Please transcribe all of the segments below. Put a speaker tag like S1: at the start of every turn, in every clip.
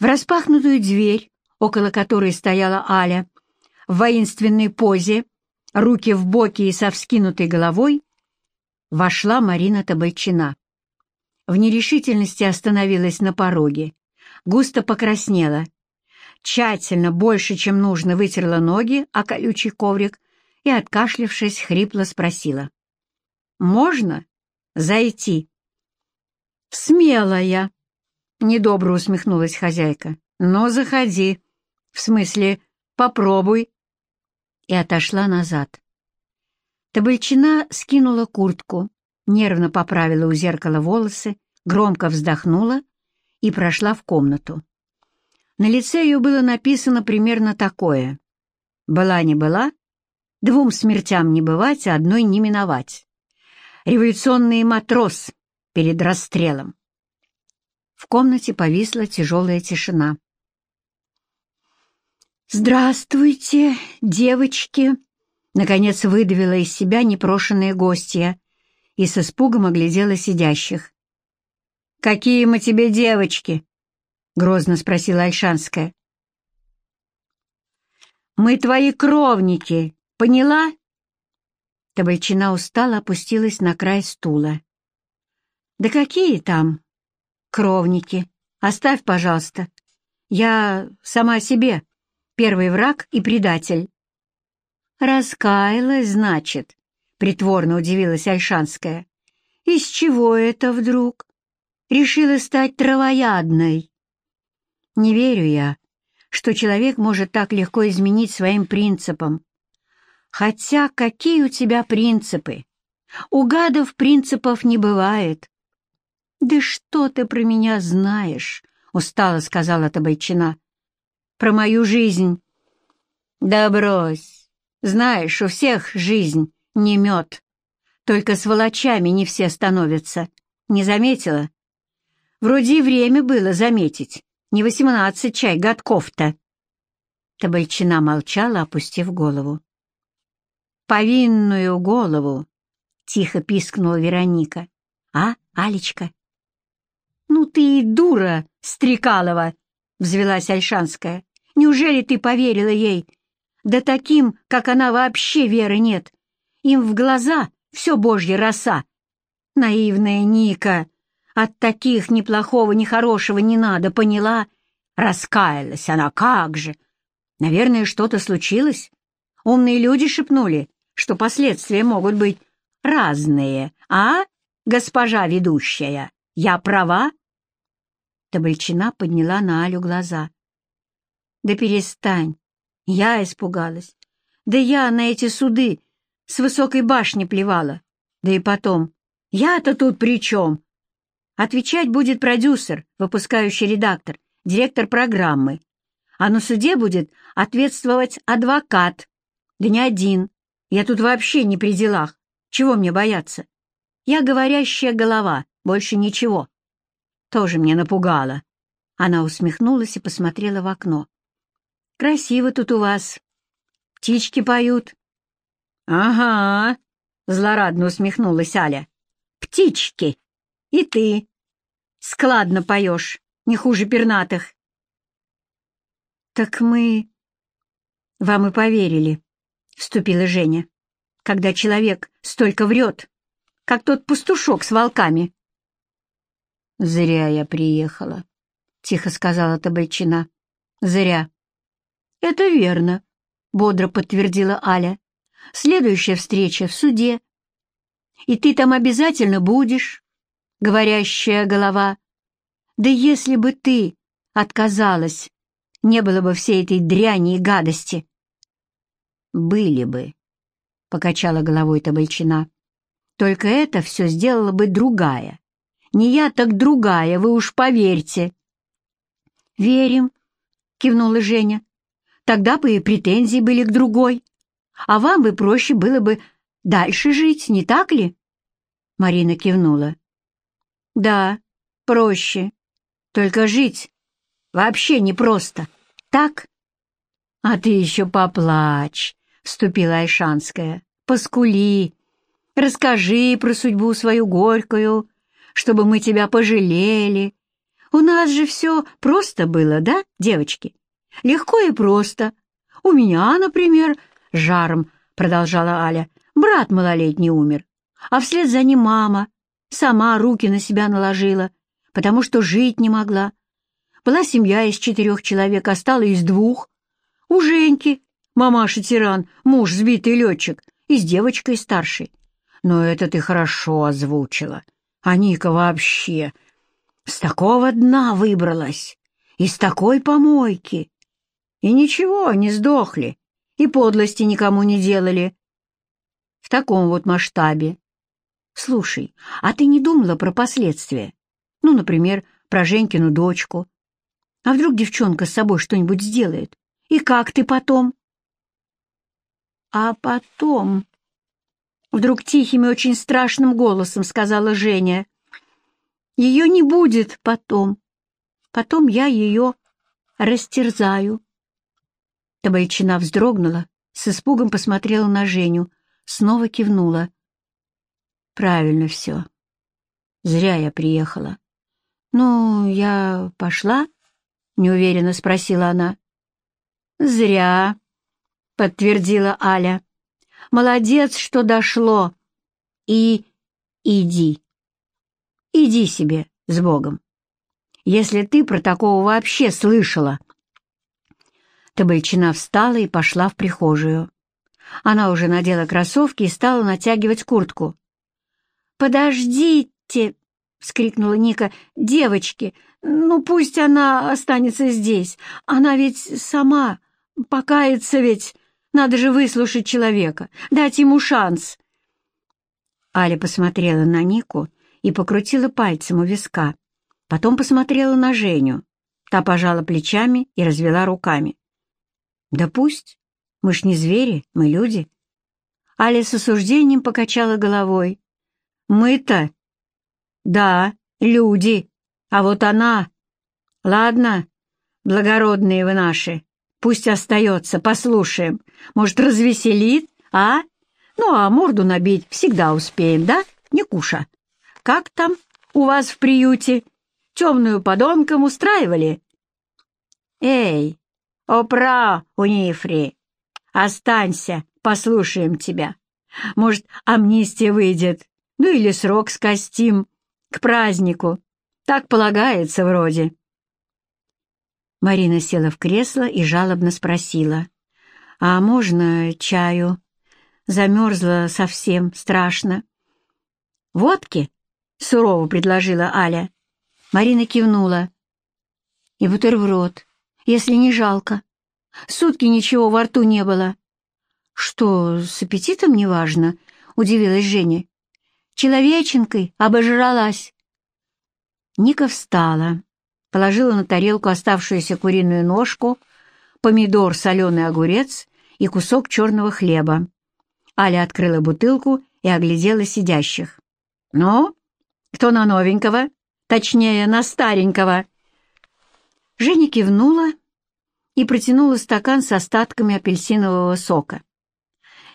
S1: В распахнутую дверь, около которой стояла Аля, в воинственной позе, руки в боки и со вскинутой головой, вошла Марина Табальчина. В нерешительности остановилась на пороге, густо покраснела, тщательно, больше, чем нужно, вытерла ноги о колючий коврик и, откашлявшись, хрипло спросила. «Можно зайти?» «Смелая!» — недобро усмехнулась хозяйка. «Но заходи. В смысле, попробуй». И отошла назад. Табальчина скинула куртку, нервно поправила у зеркала волосы, громко вздохнула и прошла в комнату. На лице ее было написано примерно такое. «Была не была, двум смертям не бывать, а одной не миновать. Революционный матрос перед расстрелом». В комнате повисла тяжелая тишина. «Здравствуйте, девочки!» Наконец выдавила из себя непрошенные гостья и с испугом оглядела сидящих. «Какие мы тебе девочки?» — грозно спросила Альшанская. «Мы твои кровники, поняла?» Табальчина устало опустилась на край стула. «Да какие там кровники? Оставь, пожалуйста. Я сама себе первый враг и предатель». «Раскаялась, значит?» — притворно удивилась Альшанская. «Из чего это вдруг? Решила стать травоядной?» «Не верю я, что человек может так легко изменить своим принципам. Хотя какие у тебя принципы? У гадов принципов не бывает». «Да что ты про меня знаешь?» — устало сказала Табайчина. «Про мою жизнь». «Да брось!» Знаешь, у всех жизнь не мед. Только с волочами не все становятся. Не заметила? Вроде и время было заметить. Не восемнадцать чай годков-то. Табальчина молчала, опустив голову. «Повинную голову!» — тихо пискнула Вероника. «А, Алечка?» «Ну ты и дура, Стрекалова!» — взвелась Альшанская. «Неужели ты поверила ей, да таким, как она, вообще веры нет. Им в глаза все божья роса. Наивная Ника. От таких ни плохого, ни хорошего не надо, поняла? Раскаялась она, как же. Наверное, что-то случилось. Умные люди шепнули, что последствия могут быть разные. А, госпожа ведущая, я права? Табальчина подняла на Алю глаза. «Да перестань, я испугалась. Да я на эти суды с высокой башни плевала. Да и потом, я-то тут при чем? Отвечать будет продюсер, выпускающий редактор, директор программы. А на суде будет ответствовать адвокат. Да не один. Я тут вообще не при делах. Чего мне бояться? Я говорящая голова, больше ничего. Тоже мне напугала. Она усмехнулась и посмотрела в окно. Красиво тут у вас. Птички поют. Ага, злорадно усмехнулась Аля. Птички. И ты. Складно поешь, не хуже пернатых. Так мы... Вам и поверили, вступила Женя, когда человек столько врет, как тот пастушок с волками. «Зря я приехала», — тихо сказала Табальчина. «Зря. «Это верно», — бодро подтвердила Аля. «Следующая встреча в суде. И ты там обязательно будешь, говорящая голова. Да если бы ты отказалась, не было бы всей этой дряни и гадости». «Были бы», — покачала головой Табальчина. «Только это все сделала бы другая. Не я, так другая, вы уж поверьте». «Верим», — кивнула Женя. Тогда бы и претензии были к другой. А вам бы проще было бы дальше жить, не так ли?» Марина кивнула. «Да, проще. Только жить вообще непросто. Так?» «А ты еще поплачь», — вступила Айшанская. «Поскули. Расскажи про судьбу свою горькую, чтобы мы тебя пожалели. У нас же все просто было, да, девочки? Легко и просто. У меня, например, жаром, продолжала Аля, брат малолетний умер, а вслед за ним мама сама руки на себя наложила, потому что жить не могла. Была семья из четырех человек, а стала из двух. У Женьки, мамаша-тиран, муж сбитый летчик, и с девочкой старшей. Но это ты хорошо озвучила. А Ника вообще с такого дна выбралась, из такой помойки. И ничего, не сдохли, и подлости никому не делали. В таком вот масштабе. Слушай, а ты не думала про последствия? Ну, например, про Женькину дочку. А вдруг девчонка с собой что-нибудь сделает? И как ты потом? А потом... Вдруг тихим и очень страшным голосом сказала Женя. Ее не будет потом. Потом я ее растерзаю. Табальчина вздрогнула, с испугом посмотрела на Женю, снова кивнула. Правильно все. Зря я приехала. Ну, я пошла? Неуверенно спросила она. Зря, подтвердила Аля. Молодец, что дошло. И иди. Иди себе с Богом. Если ты про такого вообще слышала. Табальчина встала и пошла в прихожую. Она уже надела кроссовки и стала натягивать куртку. «Подождите!» — вскрикнула Ника. «Девочки, ну пусть она останется здесь. Она ведь сама покается ведь. Надо же выслушать человека, дать ему шанс». Аля посмотрела на Нику и покрутила пальцем у виска. Потом посмотрела на Женю. Та пожала плечами и развела руками. «Да пусть. Мы ж не звери, мы люди». Аля с осуждением покачала головой. «Мы-то?» «Да, люди. А вот она...» «Ладно, благородные вы наши, пусть остается, послушаем. Может, развеселит, а? Ну, а морду набить всегда успеем, да, Не куша. Как там у вас в приюте? Темную подонком устраивали? Эй, опра, Унифри, останься, послушаем тебя. Может, амнистия выйдет, ну или срок скостим к празднику. Так полагается вроде. Марина села в кресло и жалобно спросила. «А можно чаю?» Замерзла совсем страшно. «Водки?» — сурово предложила Аля. Марина кивнула. «И бутерброд, если не жалко. Сутки ничего во рту не было». «Что, с аппетитом неважно?» — удивилась Женя. «Человеченкой обожралась». Ника встала, положила на тарелку оставшуюся куриную ножку, помидор, соленый огурец и кусок черного хлеба. Аля открыла бутылку и оглядела сидящих. «Ну, кто на новенького? Точнее, на старенького?» Женя кивнула и протянула стакан с остатками апельсинового сока.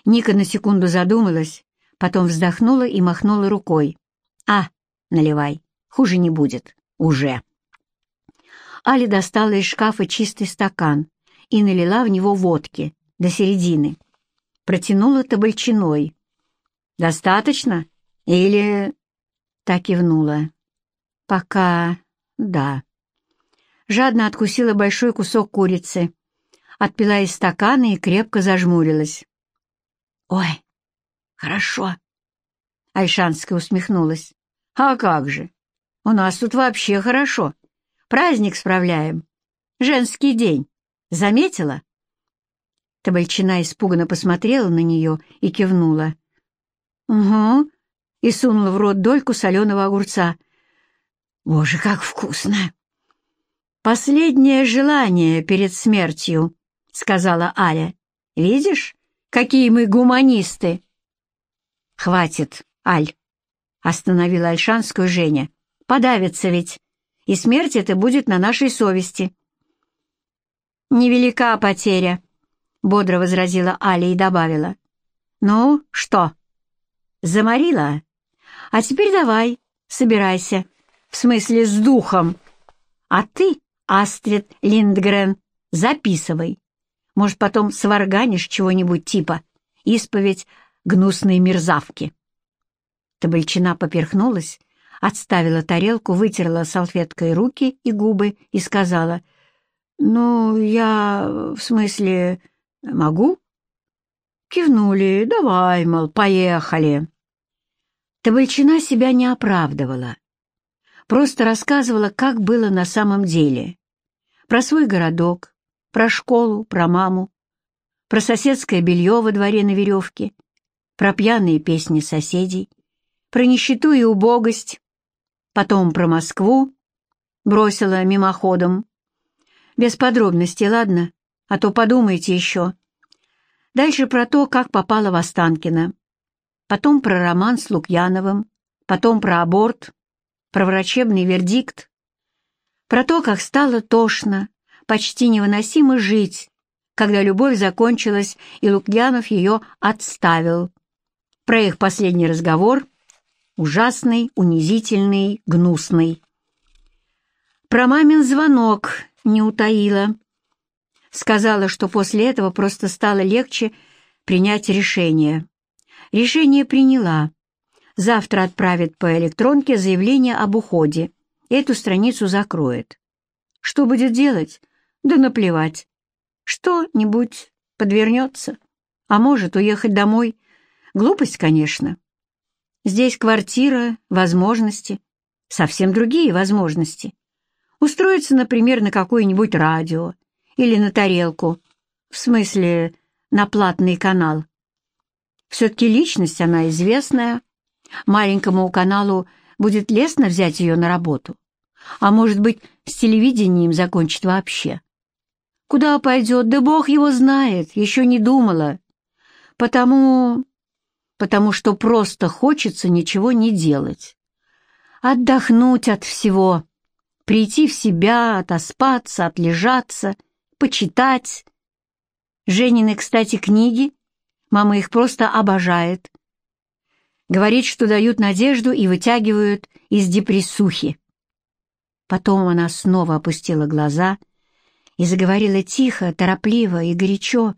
S1: Ника на секунду задумалась, потом вздохнула и махнула рукой. «А, наливай, хуже не будет, уже». Аля достала из шкафа чистый стакан и налила в него водки до середины. Протянула табальчиной. «Достаточно? Или так кивнула. «Пока да». Жадно откусила большой кусок курицы, отпила из стакана и крепко зажмурилась. «Ой, хорошо!» Альшанская усмехнулась. «А как же! У нас тут вообще хорошо. Праздник справляем. Женский день. Заметила?» Табальчина испуганно посмотрела на нее и кивнула. «Угу, и сунула в рот дольку соленого огурца. «Боже, как вкусно!» «Последнее желание перед смертью», — сказала Аля. «Видишь, какие мы гуманисты?» «Хватит, Аль», — остановила Альшанскую Женя. «Подавится ведь, и смерть это будет на нашей совести». «Невелика потеря», — бодро возразила Аля и добавила. «Ну, что, заморила?» А теперь давай, собирайся. В смысле, с духом. А ты, Астрид Линдгрен, записывай. Может, потом сварганишь чего-нибудь типа «Исповедь гнусной мерзавки». Табальчина поперхнулась, отставила тарелку, вытерла салфеткой руки и губы и сказала, «Ну, я, в смысле, могу?» Кивнули, «Давай, мол, поехали». Табальчина себя не оправдывала, просто рассказывала, как было на самом деле. Про свой городок, про школу, про маму, про соседское белье во дворе на веревке, про пьяные песни соседей, про нищету и убогость, потом про Москву, бросила мимоходом. Без подробностей, ладно? А то подумайте еще. Дальше про то, как попала в Останкино. Потом про роман с Лукьяновым. Потом про аборт, про врачебный вердикт. Про то, как стало тошно, почти невыносимо жить, когда любовь закончилась и Лукьянов ее отставил. Про их последний разговор ужасный, унизительный, гнусный. Про мамин звонок не утаила. Сказала, что после этого просто стало легче принять решение. Решение приняла. Завтра отправит по электронке заявление об уходе. Эту страницу закроет. Что будет делать? Да наплевать. Что-нибудь подвернется. А может, уехать домой. Глупость, конечно. Здесь квартира, возможности, совсем другие возможности. Устроиться, например, на какое-нибудь радио или на тарелку, в смысле на платный канал. Все-таки личность она известная. Маленькому каналу будет лестно взять ее на работу. А может быть, с телевидением закончит вообще. Куда пойдет, да бог его знает, еще не думала. Потому потому что просто хочется ничего не делать. Отдохнуть от всего, прийти в себя, отоспаться, отлежаться, почитать. Женины, кстати, книги, мама их просто обожает. Говорит, что дают надежду и вытягивают из депрессухи. Потом она снова опустила глаза и заговорила тихо, торопливо и горячо.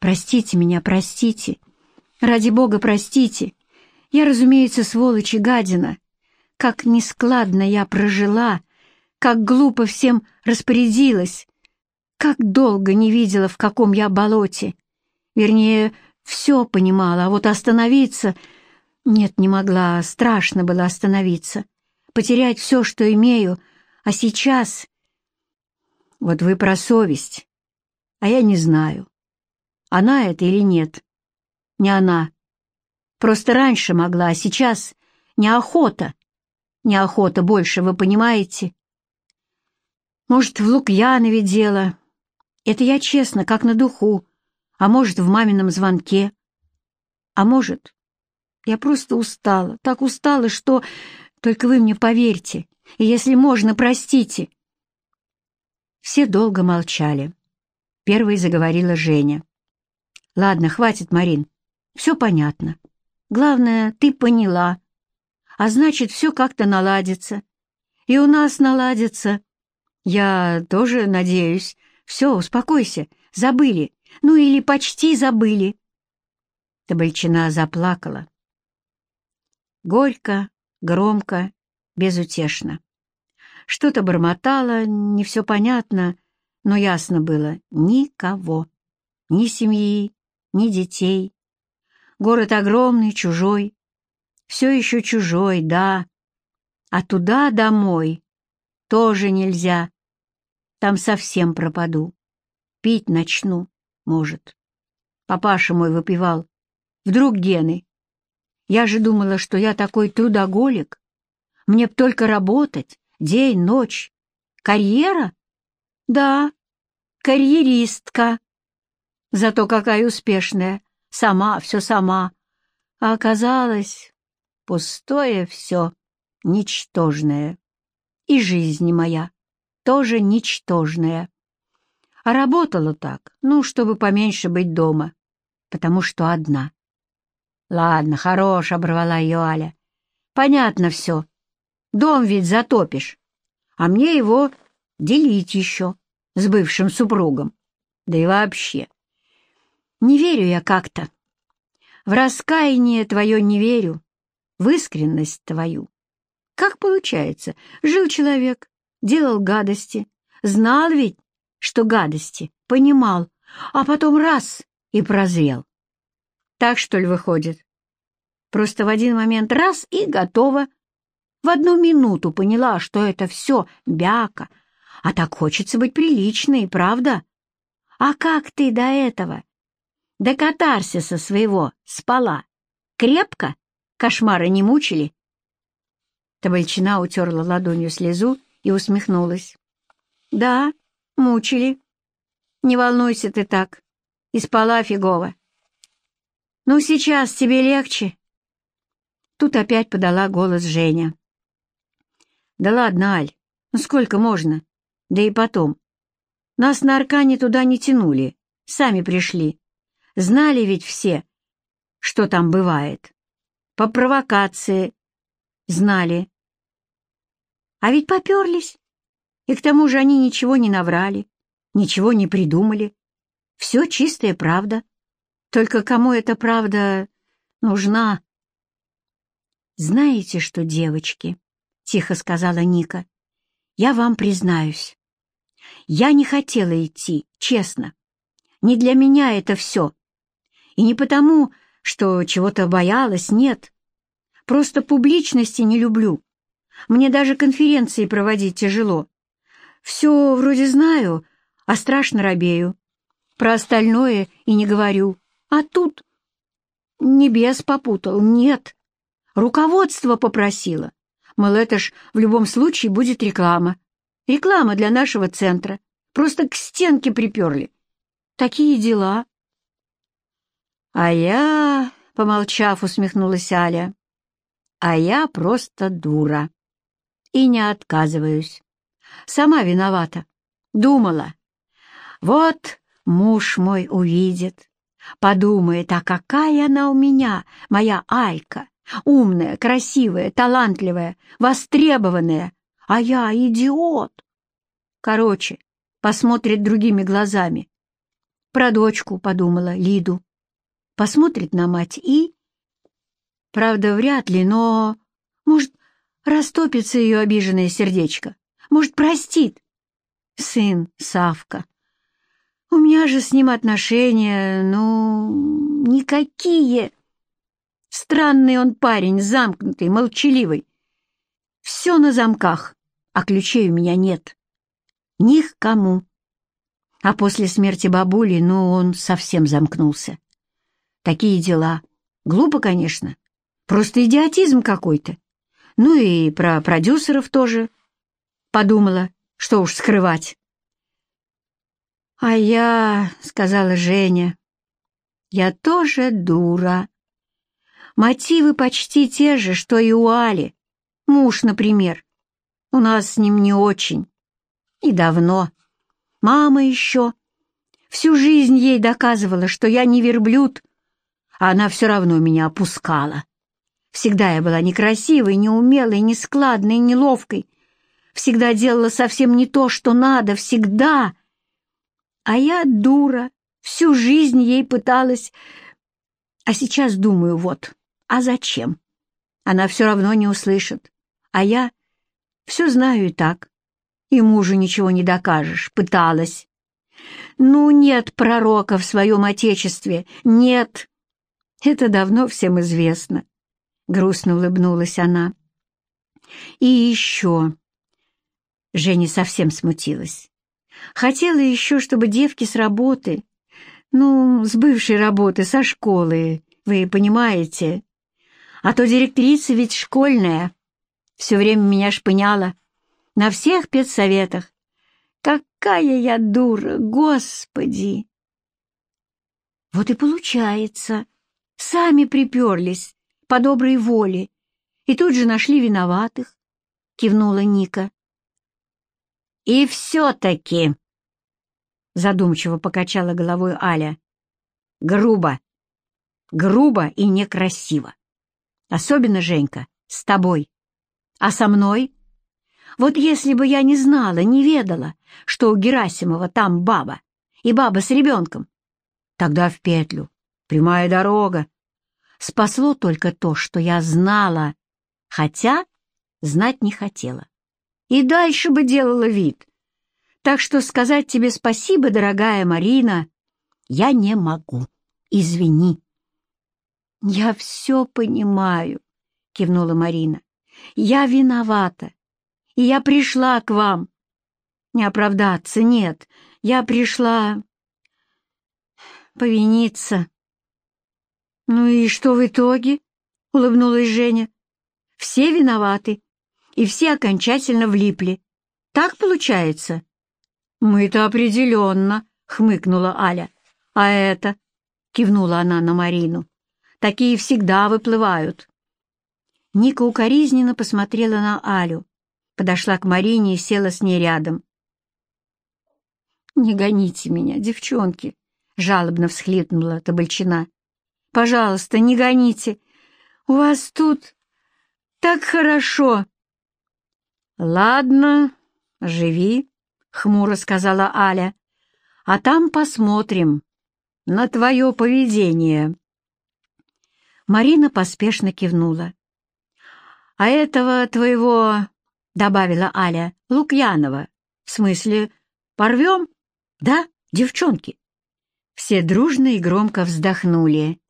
S1: Простите меня, простите. Ради Бога, простите. Я, разумеется, сволочь и гадина. Как нескладно я прожила, как глупо всем распорядилась, как долго не видела, в каком я болоте. Вернее, все понимала, а вот остановиться... Нет, не могла, страшно было остановиться. Потерять все, что имею, а сейчас... Вот вы про совесть, а я не знаю. Она это или нет? Не она. Просто раньше могла, а сейчас неохота. Неохота больше, вы понимаете? Может, в Лукьянове дело. Это я честно, как на духу. А может, в мамином звонке. А может, я просто устала, так устала, что... Только вы мне поверьте, и если можно, простите. Все долго молчали. Первой заговорила Женя. Ладно, хватит, Марин. Все понятно. Главное, ты поняла. А значит, все как-то наладится. И у нас наладится. Я тоже надеюсь. Все, успокойся. Забыли. Ну или почти забыли. Табальчина заплакала. Горько, громко, безутешно. Что-то бормотало, не все понятно, но ясно было — никого. Ни семьи, ни детей. Город огромный, чужой. Все еще чужой, да. А туда, домой, тоже нельзя. Там совсем пропаду. Пить начну, может. Папаша мой выпивал. Вдруг гены. Я же думала, что я такой трудоголик. Мне б только работать, день, ночь. Карьера? Да, карьеристка. Зато какая успешная, сама, все сама. А оказалось, пустое все, ничтожное. И жизнь моя тоже ничтожная. А работала так, ну, чтобы поменьше быть дома, потому что одна. Ладно, хорош, оборвала ее Аля. Понятно все. Дом ведь затопишь. а мне его делить еще с бывшим супругом. Да и вообще. Не верю я как-то. В раскаяние твое не верю, в искренность твою. Как получается, жил человек, делал гадости, знал ведь, что гадости, понимал, а потом раз и прозрел. Так, что ли, выходит? Просто в один момент раз и готово. В одну минуту поняла, что это все бяка, а так хочется быть приличной, правда? А как ты до этого? До катарсиса своего спала? Крепко? Кошмары не мучили? Табальчина утерла ладонью слезу и усмехнулась. «Да, мучили. Не волнуйся ты так. И спала фигово. Ну, сейчас тебе легче?» Тут опять подала голос Женя. «Да ладно, Аль, ну сколько можно? Да и потом. Нас на Аркане туда не тянули, сами пришли. Знали ведь все, что там бывает. По провокации. Знали. А ведь поперлись. И к тому же они ничего не наврали, ничего не придумали. Все чистая правда. Только кому эта правда нужна? «Знаете что, девочки?» — тихо сказала Ника. «Я вам признаюсь. Я не хотела идти, честно. Не для меня это все. И не потому, что чего-то боялась, нет. Просто публичности не люблю. Мне даже конференции проводить тяжело. Все вроде знаю, а страшно робею. Про остальное и не говорю. А тут небес попутал, нет. Руководство попросило. Мол, это ж в любом случае будет реклама. Реклама для нашего центра. Просто к стенке приперли. Такие дела. А я, помолчав, усмехнулась Аля, а я просто дура. И не отказываюсь. Сама виновата. Думала. Вот муж мой увидит. Подумает, а какая она у меня, моя Алька. Умная, красивая, талантливая, востребованная. А я идиот. Короче, посмотрит другими глазами. Про дочку подумала, Лиду. Посмотрит на мать и... Правда, вряд ли, но... Может, растопится ее обиженное сердечко. Может, простит. Сын Савка. У меня же с ним отношения, ну, никакие. Странный он парень, замкнутый, молчаливый. Все на замках, а ключей у меня нет. Ни к кому. А после смерти бабули, ну, он совсем замкнулся. Такие дела. Глупо, конечно. Просто идиотизм какой-то. Ну и про продюсеров тоже. Подумала, что уж скрывать. «А я», — сказала Женя, — «я тоже дура. Мотивы почти те же, что и у Али. Муж, например. У нас с ним не очень. И давно. Мама еще. Всю жизнь ей доказывала, что я не верблюд, а она все равно меня опускала. Всегда я была некрасивой, неумелой, нескладной, неловкой. Всегда делала совсем не то, что надо, всегда. А я дура, всю жизнь ей пыталась... А сейчас думаю, вот, а зачем? Она все равно не услышит. А я все знаю и так. И мужу ничего не докажешь. Пыталась. Ну, нет пророка в своем отечестве. Нет. Это давно всем известно. Грустно улыбнулась она. И еще. Женя совсем смутилась. Хотела еще, чтобы девки с работы, ну, с бывшей работы, со школы, вы понимаете, а то директриса ведь школьная. Все время меня шпыняла. На всех педсоветах. Какая я дура, господи! Вот и получается. Сами приперлись по доброй воле и тут же нашли виноватых, кивнула Ника. И все-таки, задумчиво покачала головой Аля, грубо, грубо и некрасиво. Особенно, Женька, с тобой. А со мной? Вот если бы я не знала, не ведала, что у Герасимова там баба, и баба с ребенком, тогда в петлю, прямая дорога. Спасло только то, что я знала, хотя знать не хотела. И дальше бы делала вид. Так что сказать тебе спасибо, дорогая Марина, я не могу. Извини. «Я все понимаю», — кивнула Марина. «Я виновата, и я пришла к вам. Не оправдаться, нет, я пришла повиниться». «Ну и что в итоге?» — улыбнулась Женя. «Все виноваты, и все окончательно влипли. Так получается?» «Мы-то определенно», — хмыкнула Аля. «А это?» — кивнула она на Марину. Такие всегда выплывают. Ника укоризненно посмотрела на Алю, подошла к Марине и села с ней рядом. «Не гоните меня, девчонки!» — жалобно всхлипнула Табальчина. «Пожалуйста, не гоните! У вас тут так хорошо!» «Ладно, живи», — хмуро сказала Аля. «А там посмотрим на твое поведение». Марина поспешно кивнула. «А этого твоего, — добавила Аля, — Лукьянова, в смысле, порвем? Да, девчонки?» Все дружно и громко вздохнули.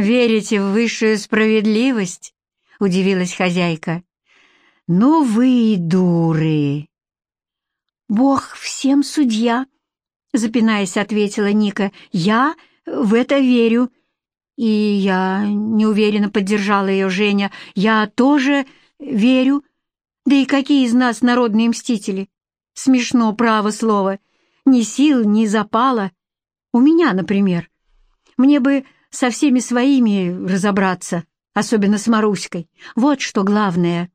S1: «Верите в высшую справедливость?» — удивилась хозяйка. «Ну вы и дуры!» «Бог всем судья!» — запинаясь, ответила Ника. «Я в это верю и я неуверенно поддержала ее Женя. Я тоже верю. Да и какие из нас народные мстители? Смешно, право слово. Ни сил, ни запала. У меня, например. Мне бы со всеми своими разобраться, особенно с Маруськой. Вот что главное.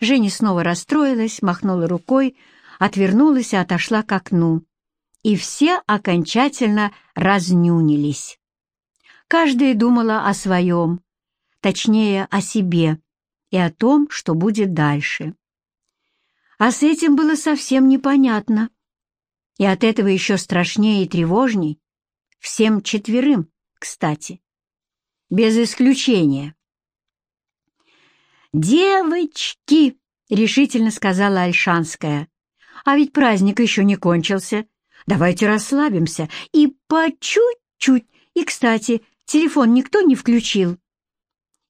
S1: Женя снова расстроилась, махнула рукой, отвернулась и отошла к окну. И все окончательно разнюнились. Каждая думала о своем, точнее, о себе и о том, что будет дальше. А с этим было совсем непонятно. И от этого еще страшнее и тревожней. Всем четверым, кстати. Без исключения. «Девочки!» — решительно сказала Альшанская. «А ведь праздник еще не кончился. Давайте расслабимся и по чуть-чуть. И, кстати, Телефон никто не включил?»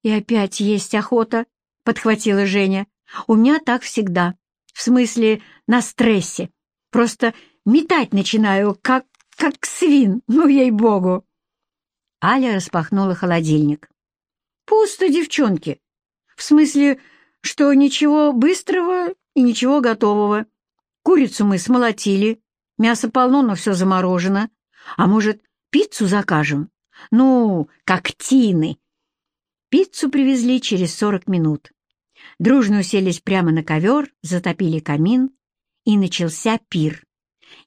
S1: «И опять есть охота», — подхватила Женя. «У меня так всегда. В смысле, на стрессе. Просто метать начинаю, как, как свин, ну, ей-богу». Аля распахнула холодильник. «Пусто, девчонки. В смысле, что ничего быстрого и ничего готового. Курицу мы смолотили, мясо полно, но все заморожено. А может, пиццу закажем?» Ну, как тины. Пиццу привезли через сорок минут. Дружно уселись прямо на ковер, затопили камин, и начался пир.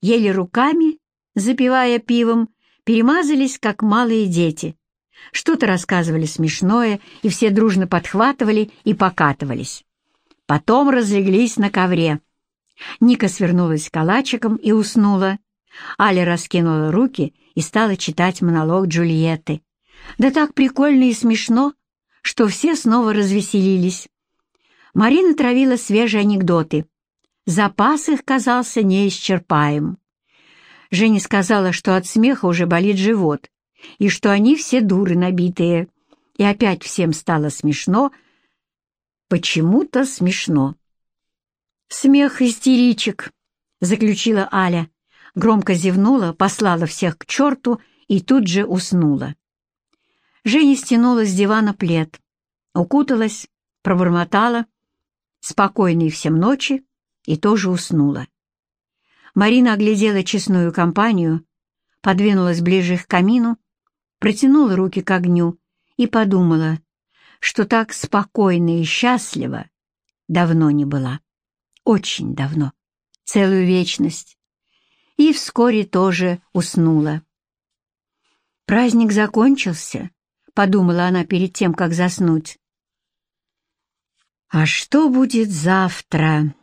S1: Ели руками, запивая пивом, перемазались, как малые дети. Что-то рассказывали смешное, и все дружно подхватывали и покатывались. Потом разлеглись на ковре. Ника свернулась калачиком и уснула. Аля раскинула руки и стала читать монолог Джульетты. Да так прикольно и смешно, что все снова развеселились. Марина травила свежие анекдоты. Запас их казался неисчерпаем. Женя сказала, что от смеха уже болит живот, и что они все дуры набитые. И опять всем стало смешно, почему-то смешно. «Смех истеричек», — заключила Аля громко зевнула, послала всех к черту и тут же уснула. Женя стянула с дивана плед, укуталась, пробормотала, спокойной всем ночи, и тоже уснула. Марина оглядела честную компанию, подвинулась ближе к камину, протянула руки к огню и подумала, что так спокойно и счастливо давно не была. Очень давно, целую вечность и вскоре тоже уснула. «Праздник закончился», — подумала она перед тем, как заснуть. А что будет завтра?